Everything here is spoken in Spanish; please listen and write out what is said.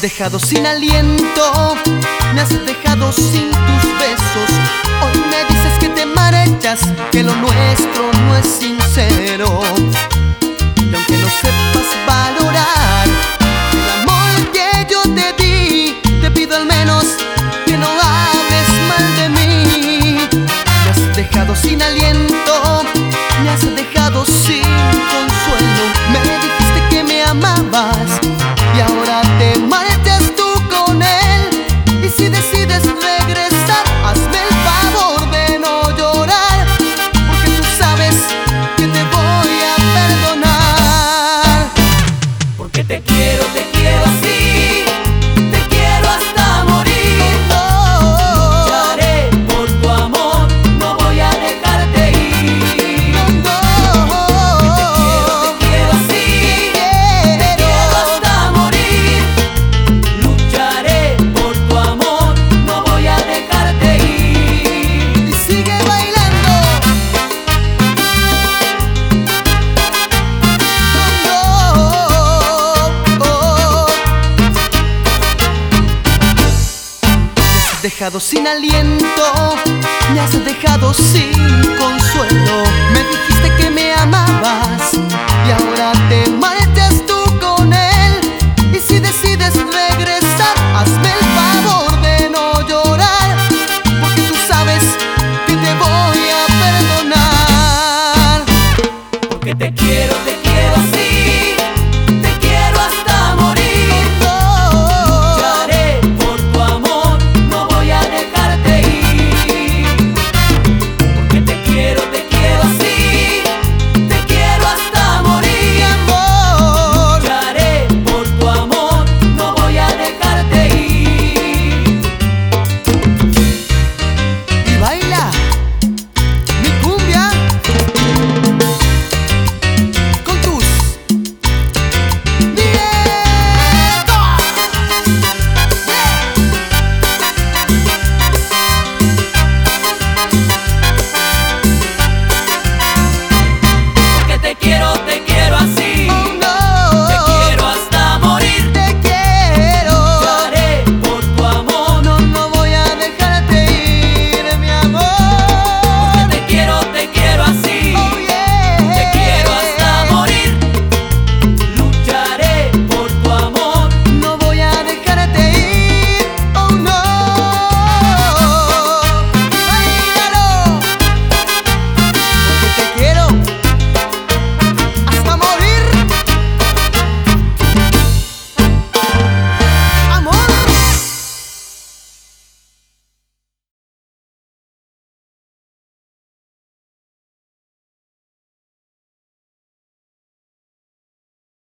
dejado sin aliento, me has dejado sin quiero, te quiero así. dejado sin aliento, me has dejado sin consuelo.